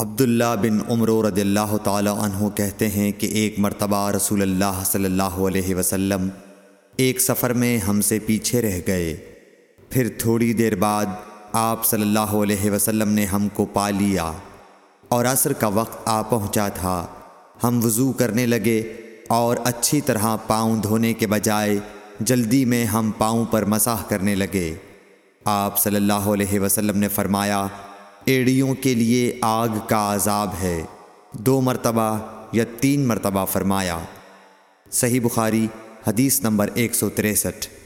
عبداللہ بن عمر رضی اللہ تعالی عنہ کہتے ہیں کہ ایک مرتبہ رسول اللہ صلی اللہ علیہ وسلم ایک سفر میں ہم سے پیچھے رہ گئے۔ پھر تھوڑی دیر بعد آپ صلی اللہ علیہ وسلم نے ہم کو پا لیا اور عصر کا وقت آ پہنچا تھا۔ ہم وضو کرنے لگے اور اچھی طرح پاؤں دھونے کے بجائے جلدی میں ہم پاؤں پر مساح کرنے لگے۔ آپ صلی اللہ علیہ وسلم نے فرمایا ایڑیوں کے لیے آگ کا عذاب ہے۔ دو مرتبہ یا تین مرتبہ فرمایا۔ صحیح بخاری، حدیث نمبر ایک سو تریسٹھ۔